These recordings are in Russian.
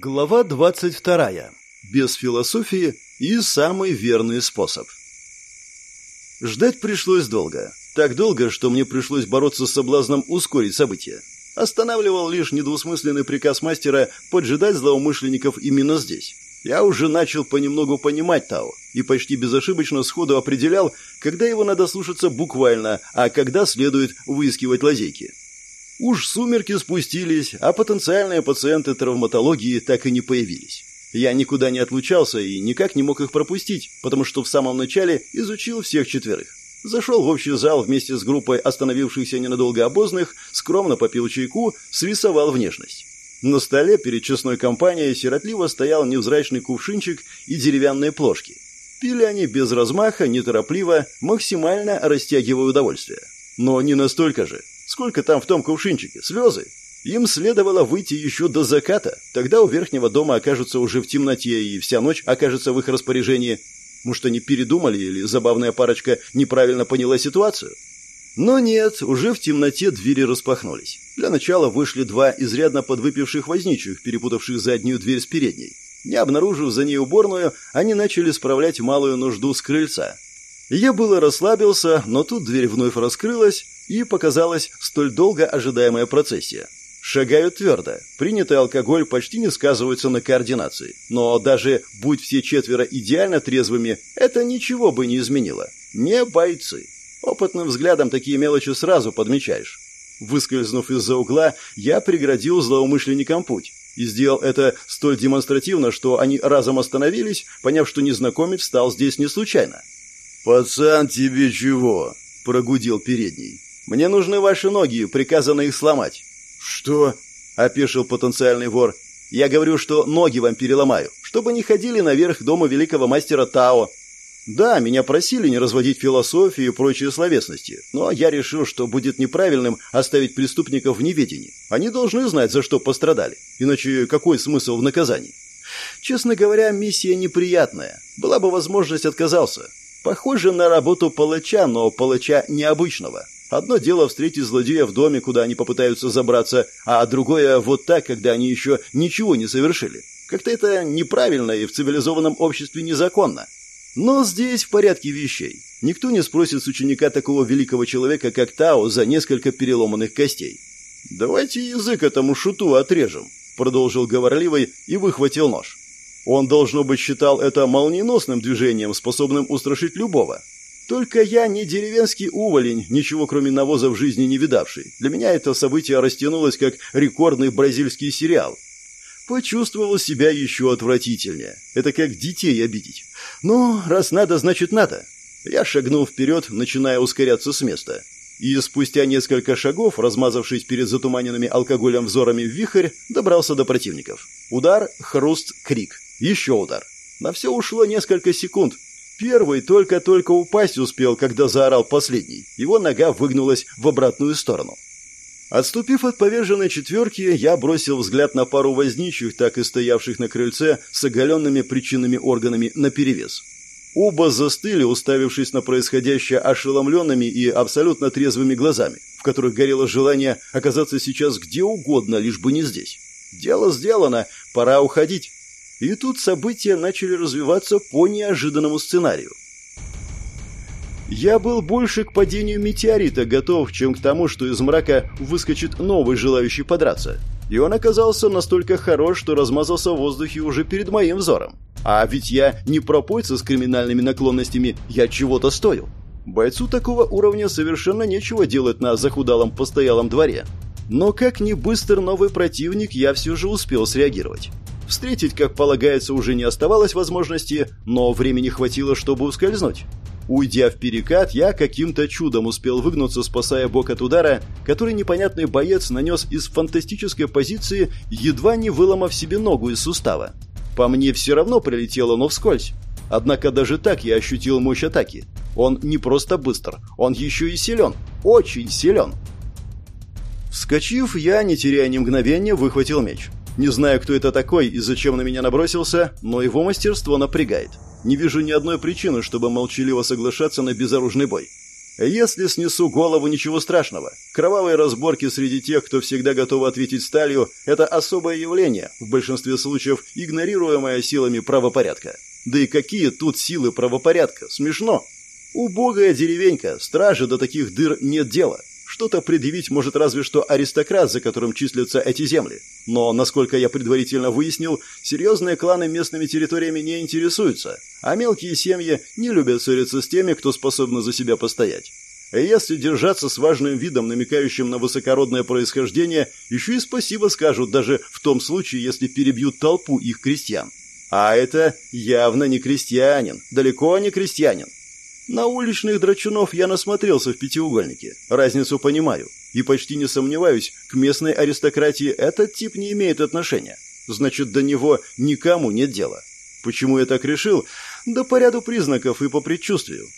Глава 22. Без философии и самый верный способ. Ждать пришлось долго. Так долго, что мне пришлось бороться с соблазном ускорить события. Останавливал лишь недвусмысленный приказ мастера поджидать злоумышленников именно здесь. Я уже начал понемногу понимать Тао и почти безошибочно сходу определял, когда его надо слушаться буквально, а когда следует выискивать лазейки. Уж сумерки спустились, а потенциальные пациенты травматологии так и не появились. Я никуда не отлучался и никак не мог их пропустить, потому что в самом начале изучил всех четверых. Зашел в общий зал вместе с группой остановившихся ненадолго обозных, скромно попил чайку, срисовал внешность. На столе перед честной компанией сиротливо стоял невзрачный кувшинчик и деревянные плошки. Пили они без размаха, неторопливо, максимально растягивая удовольствие. Но не настолько же, Сколько там в том кувшинчике? Слезы? Им следовало выйти еще до заката. Тогда у верхнего дома окажутся уже в темноте, и вся ночь окажется в их распоряжении. Может, они передумали, или забавная парочка неправильно поняла ситуацию? Но нет, уже в темноте двери распахнулись. Для начала вышли два изрядно подвыпивших возничих, перепутавших заднюю дверь с передней. Не обнаружив за ней уборную, они начали справлять малую нужду с крыльца. Я было расслабился, но тут дверь вновь раскрылась, и показалась столь долго ожидаемая процессия. Шагают твердо. Принятый алкоголь почти не сказывается на координации. Но даже будь все четверо идеально трезвыми, это ничего бы не изменило. Не бойцы. Опытным взглядом такие мелочи сразу подмечаешь. Выскользнув из-за угла, я преградил злоумышленникам путь. И сделал это столь демонстративно, что они разом остановились, поняв, что незнакомец встал здесь не случайно. «Пацан, тебе чего?» – прогудел передний. Мне нужны ваши ноги, приказано их сломать». «Что?» – опешил потенциальный вор. «Я говорю, что ноги вам переломаю, чтобы не ходили наверх дома великого мастера Тао». Да, меня просили не разводить философию и прочие словесности, но я решил, что будет неправильным оставить преступников в неведении. Они должны знать, за что пострадали, иначе какой смысл в наказании? Честно говоря, миссия неприятная. Была бы возможность отказался. Похоже на работу палача, но палача необычного. Одно дело встретить злодея в доме, куда они попытаются забраться, а другое вот так, когда они еще ничего не совершили. Как-то это неправильно и в цивилизованном обществе незаконно. Но здесь в порядке вещей. Никто не спросит с ученика такого великого человека, как Тао, за несколько переломанных костей. «Давайте язык этому шуту отрежем», — продолжил говорливый и выхватил нож. Он, должно быть, считал это молниеносным движением, способным устрашить любого. Только я не деревенский уволень, ничего кроме навоза в жизни не видавший. Для меня это событие растянулось как рекордный бразильский сериал. Почувствовал себя еще отвратительнее. Это как детей обидеть. Но раз надо, значит надо. Я шагнул вперед, начиная ускоряться с места. И спустя несколько шагов, размазавшись перед затуманенными алкоголем взорами в вихрь, добрался до противников. Удар, хруст, крик. Еще удар. На все ушло несколько секунд, Первый только-только упасть успел, когда заорал последний. Его нога выгнулась в обратную сторону. Отступив от поверженной четверки, я бросил взгляд на пару возничих, так и стоявших на крыльце, с оголенными причинными органами наперевес. Оба застыли, уставившись на происходящее ошеломленными и абсолютно трезвыми глазами, в которых горело желание оказаться сейчас где угодно, лишь бы не здесь. Дело сделано, пора уходить. И тут события начали развиваться по неожиданному сценарию. Я был больше к падению метеорита готов, чем к тому, что из мрака выскочит новый желающий подраться. И он оказался настолько хорош, что размазался в воздухе уже перед моим взором. А ведь я не пропойца с криминальными наклонностями, я чего-то стою. Бойцу такого уровня совершенно нечего делать на захудалом постоялом дворе. Но как ни быстр новый противник, я все же успел среагировать. Встретить, как полагается, уже не оставалось возможности, но времени хватило, чтобы ускользнуть. Уйдя в перекат, я каким-то чудом успел выгнуться, спасая бок от удара, который непонятный боец нанес из фантастической позиции, едва не выломав себе ногу из сустава. По мне все равно прилетело, но вскользь. Однако даже так я ощутил мощь атаки. Он не просто быстр, он еще и силен. Очень силен. Вскочив, я, не теряя ни мгновения, выхватил меч. Не знаю, кто это такой и зачем на меня набросился, но его мастерство напрягает. Не вижу ни одной причины, чтобы молчаливо соглашаться на безоружный бой. Если снесу голову, ничего страшного. Кровавые разборки среди тех, кто всегда готов ответить сталью, это особое явление, в большинстве случаев игнорируемое силами правопорядка. Да и какие тут силы правопорядка? Смешно. Убогая деревенька, стражи до таких дыр нет дела. Что-то предъявить может разве что аристократ, за которым числятся эти земли. Но, насколько я предварительно выяснил, серьезные кланы местными территориями не интересуются, а мелкие семьи не любят ссориться с теми, кто способен за себя постоять. И если держаться с важным видом, намекающим на высокородное происхождение, еще и спасибо скажут, даже в том случае, если перебьют толпу их крестьян. А это явно не крестьянин, далеко не крестьянин. На уличных драчунов я насмотрелся в пятиугольнике. Разницу понимаю. И почти не сомневаюсь, к местной аристократии этот тип не имеет отношения. Значит, до него никому нет дела. Почему я так решил? Да по ряду признаков и по предчувствию.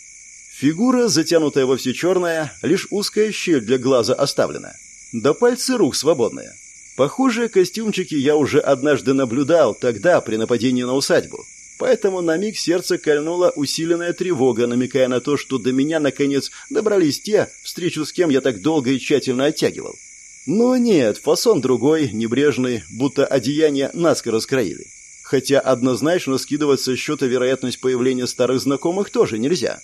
Фигура, затянутая во все черное, лишь узкая щель для глаза оставлена. Да пальцы рук свободные. Похожие костюмчики я уже однажды наблюдал тогда при нападении на усадьбу. Поэтому на миг сердце кольнула усиленная тревога, намекая на то, что до меня, наконец, добрались те, встречу с кем я так долго и тщательно оттягивал. Но нет, фасон другой, небрежный, будто одеяние наскоро скроили. Хотя однозначно скидывать со счета вероятность появления старых знакомых тоже нельзя.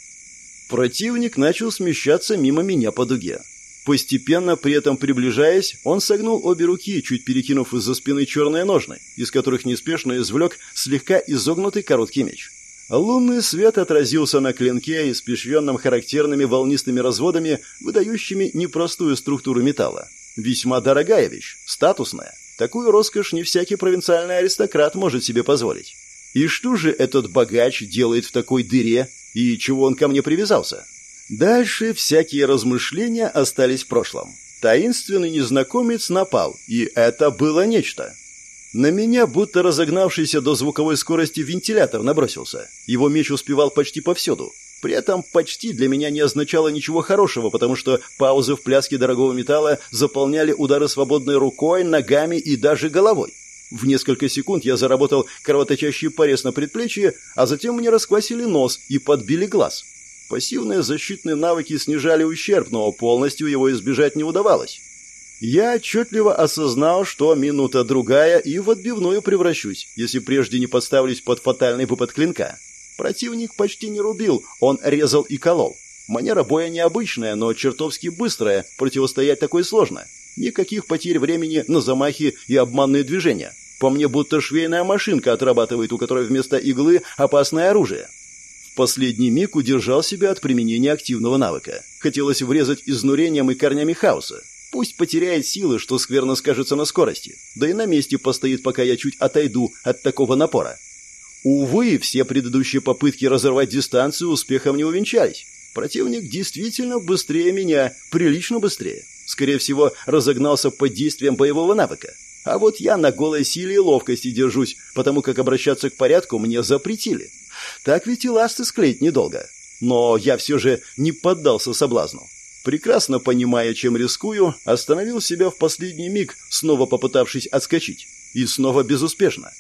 Противник начал смещаться мимо меня по дуге. Постепенно, при этом приближаясь, он согнул обе руки, чуть перекинув из-за спины черные ножны, из которых неспешно извлек слегка изогнутый короткий меч. Лунный свет отразился на клинке, испещренном характерными волнистыми разводами, выдающими непростую структуру металла. Весьма дорогая вещь, статусная. Такую роскошь не всякий провинциальный аристократ может себе позволить. И что же этот богач делает в такой дыре, и чего он ко мне привязался? Дальше всякие размышления остались в прошлом. Таинственный незнакомец напал, и это было нечто. На меня, будто разогнавшийся до звуковой скорости вентилятор, набросился. Его меч успевал почти повсюду. При этом «почти» для меня не означало ничего хорошего, потому что паузы в пляске дорогого металла заполняли удары свободной рукой, ногами и даже головой. В несколько секунд я заработал кровоточащий порез на предплечье, а затем мне расквасили нос и подбили глаз. Пассивные защитные навыки снижали ущерб, но полностью его избежать не удавалось. Я отчетливо осознал, что минута-другая и в отбивную превращусь, если прежде не подставлюсь под фатальный выпад клинка. Противник почти не рубил, он резал и колол. Манера боя необычная, но чертовски быстрая, противостоять такой сложно. Никаких потерь времени на замахи и обманные движения. По мне будто швейная машинка отрабатывает, у которой вместо иглы опасное оружие. Последний миг удержал себя от применения активного навыка. Хотелось врезать изнурением и корнями хаоса. Пусть потеряет силы, что скверно скажется на скорости. Да и на месте постоит, пока я чуть отойду от такого напора. Увы, все предыдущие попытки разорвать дистанцию успехом не увенчались. Противник действительно быстрее меня, прилично быстрее. Скорее всего, разогнался под действием боевого навыка. А вот я на голой силе и ловкости держусь, потому как обращаться к порядку мне запретили. Так ведь и ласты склеить недолго. Но я все же не поддался соблазну. Прекрасно понимая, чем рискую, остановил себя в последний миг, снова попытавшись отскочить. И снова безуспешно.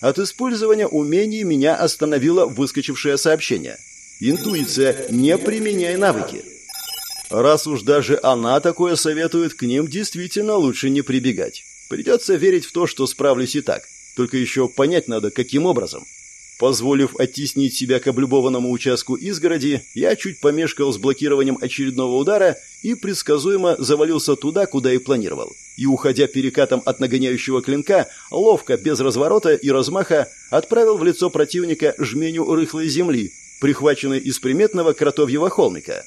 От использования умений меня остановило выскочившее сообщение. Интуиция, не применяй навыки. Раз уж даже она такое советует, к ним действительно лучше не прибегать. Придется верить в то, что справлюсь и так. Только еще понять надо, каким образом. Позволив оттеснить себя к облюбованному участку изгороди, я чуть помешкал с блокированием очередного удара и предсказуемо завалился туда, куда и планировал. И, уходя перекатом от нагоняющего клинка, ловко, без разворота и размаха, отправил в лицо противника жменю рыхлой земли, прихваченной из приметного кротовьего холмика.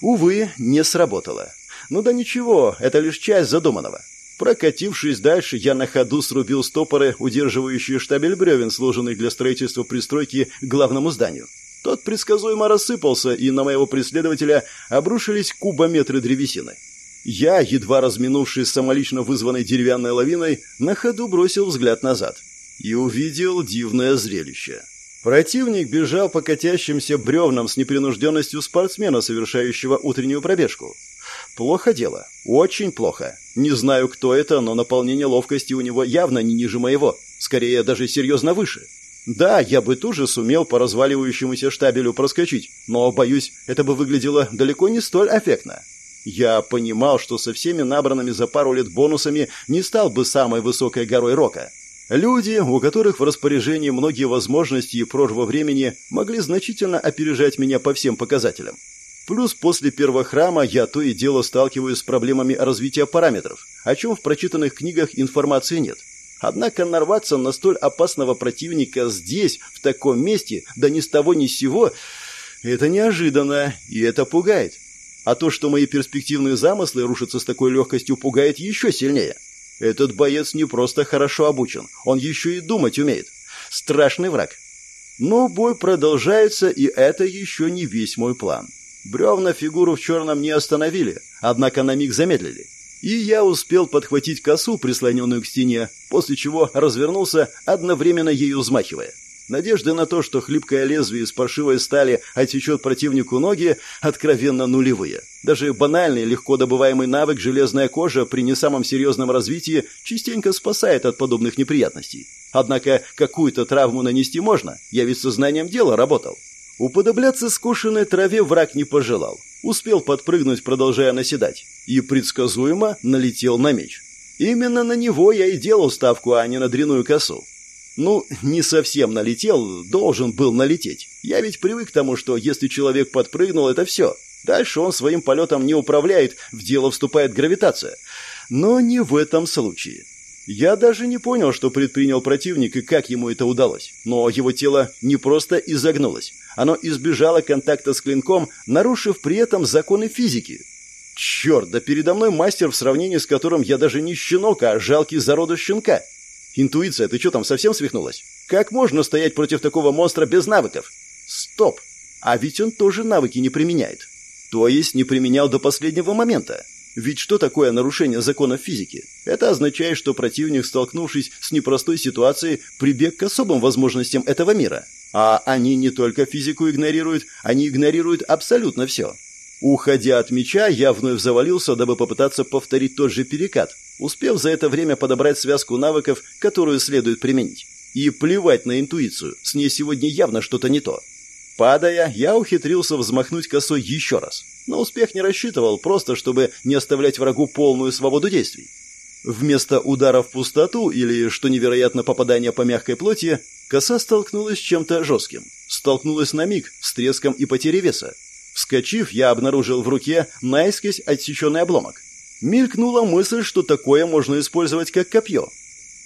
Увы, не сработало. Ну да ничего, это лишь часть задуманного. Прокатившись дальше, я на ходу срубил стопоры, удерживающие штабель бревен, сложенный для строительства пристройки к главному зданию. Тот предсказуемо рассыпался, и на моего преследователя обрушились кубометры древесины. Я, едва разминувшись самолично вызванной деревянной лавиной, на ходу бросил взгляд назад и увидел дивное зрелище. Противник бежал по катящимся бревнам с непринужденностью спортсмена, совершающего утреннюю пробежку. Плохо дело. Очень плохо. Не знаю, кто это, но наполнение ловкости у него явно не ниже моего. Скорее, даже серьезно выше. Да, я бы тоже сумел по разваливающемуся штабелю проскочить, но, боюсь, это бы выглядело далеко не столь эффектно. Я понимал, что со всеми набранными за пару лет бонусами не стал бы самой высокой горой рока. Люди, у которых в распоряжении многие возможности и прорва времени, могли значительно опережать меня по всем показателям. Плюс после первого храма я то и дело сталкиваюсь с проблемами развития параметров, о чем в прочитанных книгах информации нет. Однако нарваться на столь опасного противника здесь, в таком месте, да ни с того ни с сего, это неожиданно, и это пугает. А то, что мои перспективные замыслы рушатся с такой легкостью, пугает еще сильнее. Этот боец не просто хорошо обучен, он еще и думать умеет. Страшный враг. Но бой продолжается, и это еще не весь мой план. Бревна фигуру в черном не остановили, однако на миг замедлили. И я успел подхватить косу, прислоненную к стене, после чего развернулся, одновременно ею взмахивая. Надежды на то, что хлипкое лезвие из паршивой стали отсечет противнику ноги, откровенно нулевые. Даже банальный, легко добываемый навык «железная кожа» при не самом серьезном развитии частенько спасает от подобных неприятностей. Однако какую-то травму нанести можно, я ведь сознанием дела работал. Уподобляться скошенной траве враг не пожелал. Успел подпрыгнуть, продолжая наседать. И предсказуемо налетел на меч. Именно на него я и делал ставку, а не на дряную косу. Ну, не совсем налетел, должен был налететь. Я ведь привык к тому, что если человек подпрыгнул, это все. Дальше он своим полетом не управляет, в дело вступает гравитация. Но не в этом случае. Я даже не понял, что предпринял противник и как ему это удалось. Но его тело не просто изогнулось. Оно избежало контакта с клинком, нарушив при этом законы физики. Черт, да передо мной мастер, в сравнении с которым я даже не щенок, а жалкий зародыш щенка. Интуиция, ты что там, совсем свихнулась? Как можно стоять против такого монстра без навыков? Стоп! А ведь он тоже навыки не применяет. То есть не применял до последнего момента. Ведь что такое нарушение законов физики? Это означает, что противник, столкнувшись с непростой ситуацией, прибег к особым возможностям этого мира. А они не только физику игнорируют, они игнорируют абсолютно все. Уходя от меча, я вновь завалился, дабы попытаться повторить тот же перекат, успев за это время подобрать связку навыков, которую следует применить. И плевать на интуицию, с ней сегодня явно что-то не то. Падая, я ухитрился взмахнуть косой еще раз. На успех не рассчитывал, просто чтобы не оставлять врагу полную свободу действий. Вместо удара в пустоту или, что невероятно, попадания по мягкой плоти, коса столкнулась с чем-то жестким. Столкнулась на миг, с треском и потерей веса. Вскочив, я обнаружил в руке наискось отсеченный обломок. Мелькнула мысль, что такое можно использовать как копье.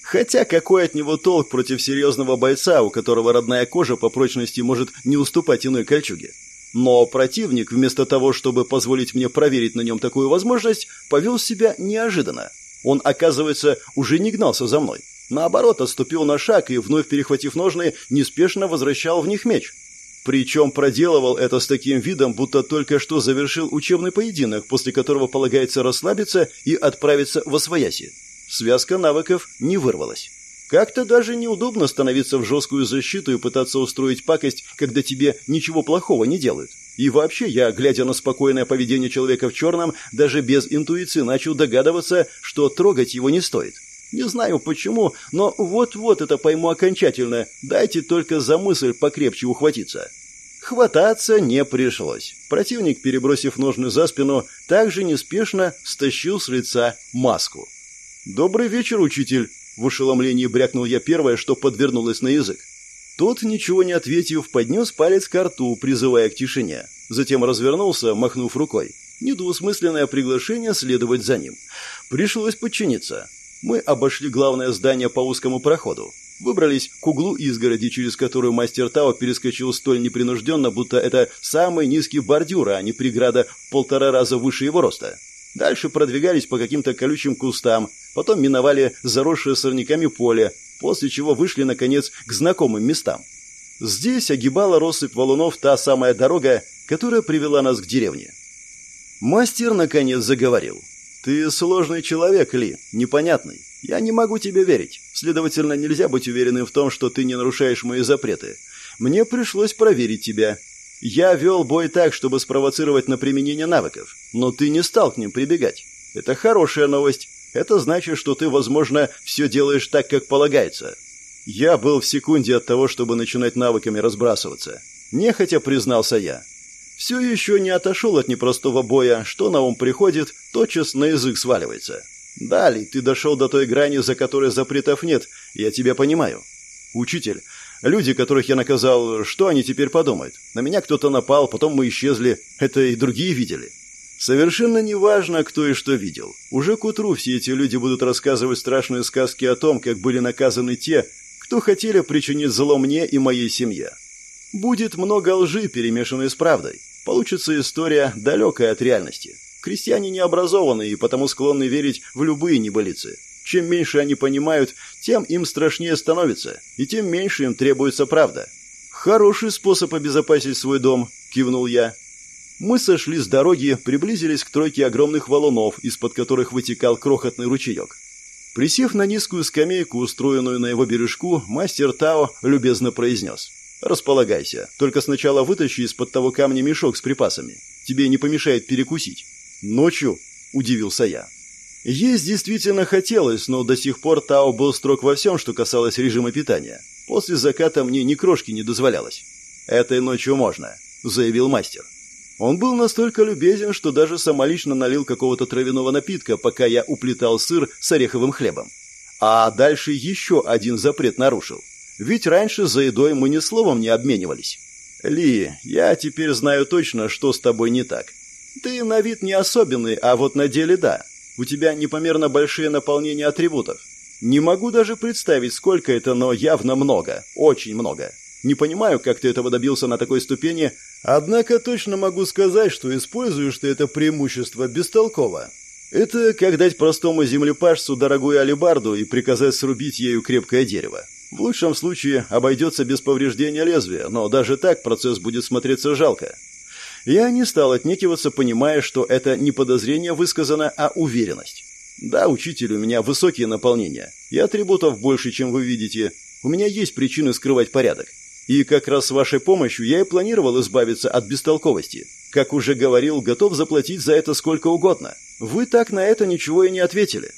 Хотя какой от него толк против серьезного бойца, у которого родная кожа по прочности может не уступать иной кольчуге? Но противник, вместо того, чтобы позволить мне проверить на нем такую возможность, повел себя неожиданно. Он, оказывается, уже не гнался за мной. Наоборот, отступил на шаг и, вновь перехватив ножны, неспешно возвращал в них меч. Причем проделывал это с таким видом, будто только что завершил учебный поединок, после которого полагается расслабиться и отправиться в освояси. Связка навыков не вырвалась. Как-то даже неудобно становиться в жесткую защиту и пытаться устроить пакость, когда тебе ничего плохого не делают. И вообще, я, глядя на спокойное поведение человека в черном, даже без интуиции начал догадываться, что трогать его не стоит. Не знаю почему, но вот-вот это пойму окончательно. Дайте только за мысль покрепче ухватиться. Хвататься не пришлось. Противник, перебросив ножны за спину, также неспешно стащил с лица маску. «Добрый вечер, учитель!» В ошеломлении брякнул я первое, что подвернулось на язык. Тот, ничего не ответив, поднес палец к рту, призывая к тишине. Затем развернулся, махнув рукой. Недвусмысленное приглашение следовать за ним. Пришлось подчиниться мы обошли главное здание по узкому проходу. Выбрались к углу изгороди, через которую мастер Тао перескочил столь непринужденно, будто это самый низкий бордюр, а не преграда в полтора раза выше его роста. Дальше продвигались по каким-то колючим кустам, потом миновали заросшее сорняками поле, после чего вышли, наконец, к знакомым местам. Здесь огибала россыпь валунов та самая дорога, которая привела нас к деревне. Мастер, наконец, заговорил. «Ты сложный человек, Ли, непонятный. Я не могу тебе верить. Следовательно, нельзя быть уверенным в том, что ты не нарушаешь мои запреты. Мне пришлось проверить тебя. Я вел бой так, чтобы спровоцировать на применение навыков, но ты не стал к ним прибегать. Это хорошая новость. Это значит, что ты, возможно, все делаешь так, как полагается». Я был в секунде от того, чтобы начинать навыками разбрасываться. Нехотя признался я. Все еще не отошел от непростого боя, что на ум приходит, тотчас на язык сваливается. Далее ты дошел до той грани, за которой запретов нет, я тебя понимаю. Учитель, люди, которых я наказал, что они теперь подумают? На меня кто-то напал, потом мы исчезли, это и другие видели. Совершенно неважно, кто и что видел. Уже к утру все эти люди будут рассказывать страшные сказки о том, как были наказаны те, кто хотели причинить зло мне и моей семье. Будет много лжи, перемешанной с правдой. Получится история, далекая от реальности. Крестьяне не образованы и потому склонны верить в любые небылицы. Чем меньше они понимают, тем им страшнее становится, и тем меньше им требуется правда. «Хороший способ обезопасить свой дом», – кивнул я. Мы сошли с дороги, приблизились к тройке огромных валунов, из-под которых вытекал крохотный ручеек. Присев на низкую скамейку, устроенную на его бережку, мастер Тао любезно произнес. «Располагайся, только сначала вытащи из-под того камня мешок с припасами. Тебе не помешает перекусить». «Ночью?» – удивился я. Есть действительно хотелось, но до сих пор Тао был строг во всем, что касалось режима питания. После заката мне ни крошки не дозволялось. «Этой ночью можно», – заявил мастер. Он был настолько любезен, что даже самолично налил какого-то травяного напитка, пока я уплетал сыр с ореховым хлебом. А дальше еще один запрет нарушил. Ведь раньше за едой мы ни словом не обменивались. «Ли, я теперь знаю точно, что с тобой не так. Ты на вид не особенный, а вот на деле да. У тебя непомерно большие наполнения атрибутов. Не могу даже представить, сколько это, но явно много. Очень много. Не понимаю, как ты этого добился на такой ступени, однако точно могу сказать, что используешь ты это преимущество бестолково. Это как дать простому землепашцу дорогую алебарду и приказать срубить ею крепкое дерево. В лучшем случае обойдется без повреждения лезвия, но даже так процесс будет смотреться жалко. Я не стал отнекиваться, понимая, что это не подозрение высказано, а уверенность. Да, учитель, у меня высокие наполнения, и атрибутов больше, чем вы видите. У меня есть причины скрывать порядок. И как раз с вашей помощью я и планировал избавиться от бестолковости. Как уже говорил, готов заплатить за это сколько угодно. Вы так на это ничего и не ответили.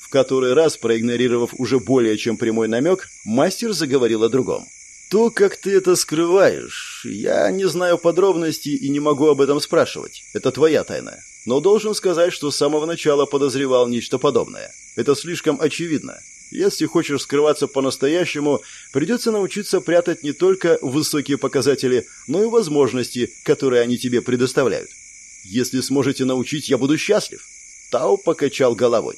В который раз, проигнорировав уже более чем прямой намек, мастер заговорил о другом. То, как ты это скрываешь, я не знаю подробностей и не могу об этом спрашивать. Это твоя тайна. Но должен сказать, что с самого начала подозревал нечто подобное. Это слишком очевидно. Если хочешь скрываться по-настоящему, придется научиться прятать не только высокие показатели, но и возможности, которые они тебе предоставляют. Если сможете научить, я буду счастлив. Тао покачал головой.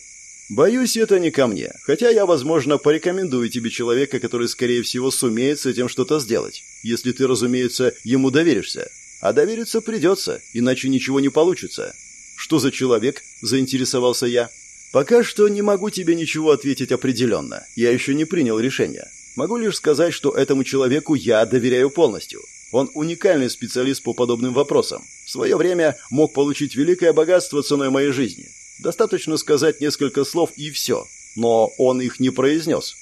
Боюсь, это не ко мне, хотя я, возможно, порекомендую тебе человека, который, скорее всего, сумеет с этим что-то сделать, если ты, разумеется, ему доверишься. А довериться придется, иначе ничего не получится. Что за человек? заинтересовался я. Пока что не могу тебе ничего ответить определенно. Я еще не принял решение. Могу лишь сказать, что этому человеку я доверяю полностью. Он уникальный специалист по подобным вопросам. В свое время мог получить великое богатство ценой моей жизни. Достаточно сказать несколько слов и все. Но он их не произнес.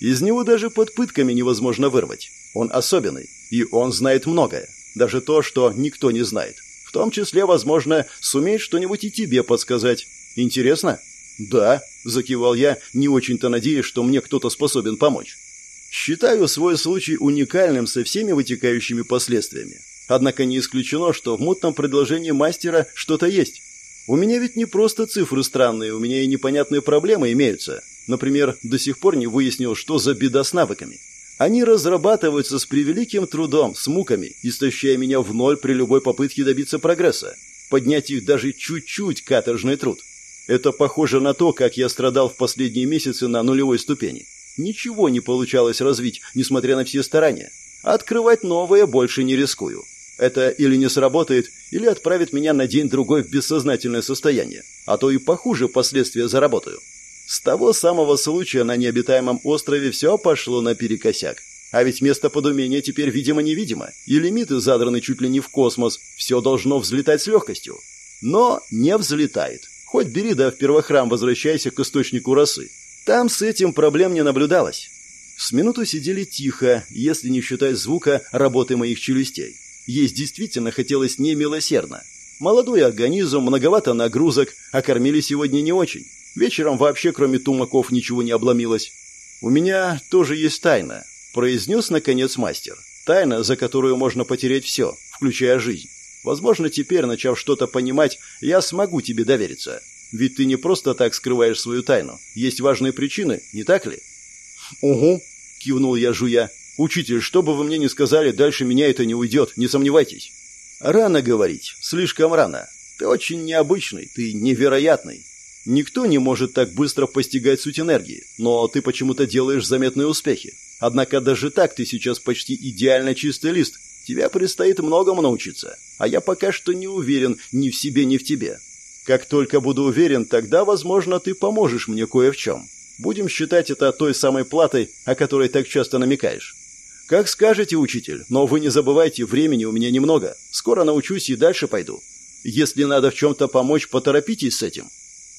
Из него даже под пытками невозможно вырвать. Он особенный, и он знает многое. Даже то, что никто не знает. В том числе, возможно, сумеет что-нибудь и тебе подсказать. Интересно? «Да», – закивал я, не очень-то надеясь, что мне кто-то способен помочь. «Считаю свой случай уникальным со всеми вытекающими последствиями. Однако не исключено, что в мутном предложении мастера что-то есть. У меня ведь не просто цифры странные, у меня и непонятные проблемы имеются. Например, до сих пор не выяснил, что за беда с навыками. Они разрабатываются с превеликим трудом, с муками, истощая меня в ноль при любой попытке добиться прогресса. Поднять их даже чуть-чуть – каторжный труд. Это похоже на то, как я страдал в последние месяцы на нулевой ступени. Ничего не получалось развить, несмотря на все старания. Открывать новое больше не рискую. Это или не сработает, или отправит меня на день-другой в бессознательное состояние, а то и похуже последствия заработаю. С того самого случая на необитаемом острове все пошло наперекосяк. А ведь место подумения теперь видимо-невидимо, и лимиты задраны чуть ли не в космос, все должно взлетать с легкостью. Но не взлетает. Хоть бери да в первохрам возвращайся к источнику росы. Там с этим проблем не наблюдалось. С минуту сидели тихо, если не считать звука работы моих челюстей. Есть действительно хотелось немилосердно. Молодой организм, многовато нагрузок, а кормили сегодня не очень. Вечером вообще кроме тумаков ничего не обломилось. У меня тоже есть тайна, произнес наконец мастер. Тайна, за которую можно потерять все, включая жизнь. Возможно, теперь, начав что-то понимать, я смогу тебе довериться. Ведь ты не просто так скрываешь свою тайну. Есть важные причины, не так ли? Угу, кивнул я, жуя. Учитель, что бы вы мне ни сказали, дальше меня это не уйдет, не сомневайтесь. Рано говорить, слишком рано. Ты очень необычный, ты невероятный. Никто не может так быстро постигать суть энергии, но ты почему-то делаешь заметные успехи. Однако даже так ты сейчас почти идеально чистый лист. Тебе предстоит многому научиться, а я пока что не уверен ни в себе, ни в тебе. Как только буду уверен, тогда, возможно, ты поможешь мне кое в чем. Будем считать это той самой платой, о которой так часто намекаешь. Как скажете, учитель, но вы не забывайте, времени у меня немного. Скоро научусь и дальше пойду. Если надо в чем-то помочь, поторопитесь с этим.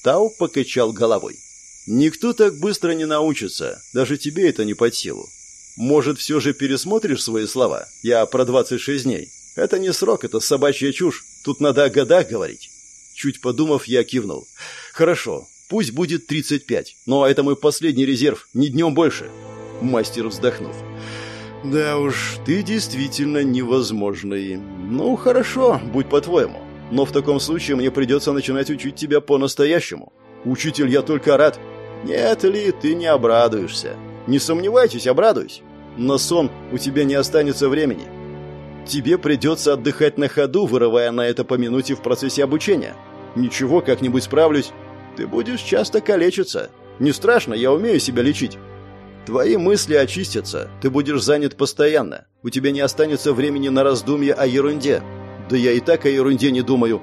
Тау покачал головой. Никто так быстро не научится, даже тебе это не под силу. Может, все же пересмотришь свои слова? Я про 26 дней. Это не срок, это собачья чушь. Тут надо о годах говорить. Чуть подумав, я кивнул. Хорошо, пусть будет 35, но это мой последний резерв, ни днем больше. Мастер вздохнув. Да уж, ты действительно невозможный. Ну, хорошо, будь по-твоему. Но в таком случае мне придется начинать учить тебя по-настоящему. Учитель, я только рад. Нет ли, ты не обрадуешься. Не сомневайтесь, обрадуюсь. На сон у тебя не останется времени. Тебе придется отдыхать на ходу, вырывая на это по минуте в процессе обучения. Ничего, как-нибудь справлюсь. Ты будешь часто калечиться. Не страшно, я умею себя лечить. Твои мысли очистятся, ты будешь занят постоянно. У тебя не останется времени на раздумья о ерунде. Да я и так о ерунде не думаю.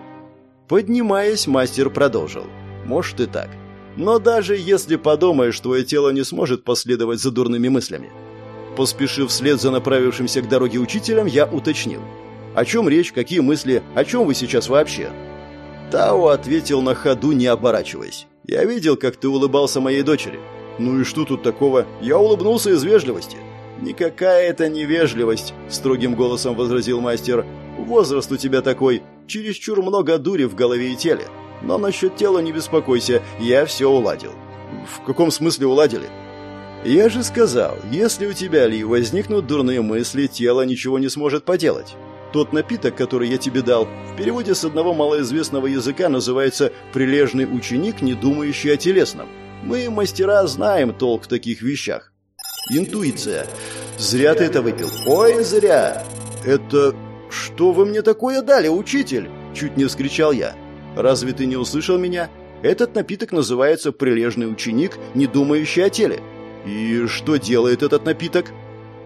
Поднимаясь, мастер продолжил. Может и так. Но даже если подумаешь, твое тело не сможет последовать за дурными мыслями. Поспешив вслед за направившимся к дороге учителем, я уточнил. О чем речь, какие мысли, о чем вы сейчас вообще? Тао ответил на ходу, не оборачиваясь. Я видел, как ты улыбался моей дочери. Ну и что тут такого? Я улыбнулся из вежливости. Никакая это не вежливость, строгим голосом возразил мастер. Возраст у тебя такой, чересчур много дури в голове и теле. Но насчет тела не беспокойся, я все уладил». «В каком смысле уладили?» «Я же сказал, если у тебя, Ли, возникнут дурные мысли, тело ничего не сможет поделать. Тот напиток, который я тебе дал, в переводе с одного малоизвестного языка называется «прилежный ученик, не думающий о телесном». Мы, мастера, знаем толк в таких вещах. Интуиция. Зря ты это выпил. Ой, зря. Это «Что вы мне такое дали, учитель?» – чуть не вскричал я. «Разве ты не услышал меня? Этот напиток называется «Прилежный ученик, не думающий о теле». И что делает этот напиток?»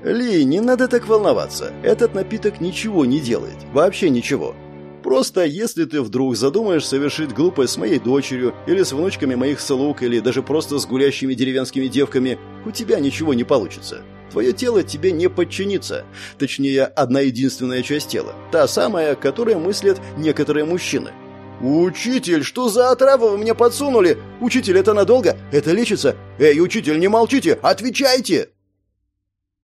«Ли, не надо так волноваться. Этот напиток ничего не делает. Вообще ничего. Просто если ты вдруг задумаешь совершить глупость с моей дочерью или с внучками моих слуг или даже просто с гулящими деревенскими девками, у тебя ничего не получится. Твое тело тебе не подчинится. Точнее, одна единственная часть тела. Та самая, которой мыслят некоторые мужчины. «Учитель, что за отраву вы мне подсунули? Учитель, это надолго? Это лечится? Эй, учитель, не молчите! Отвечайте!»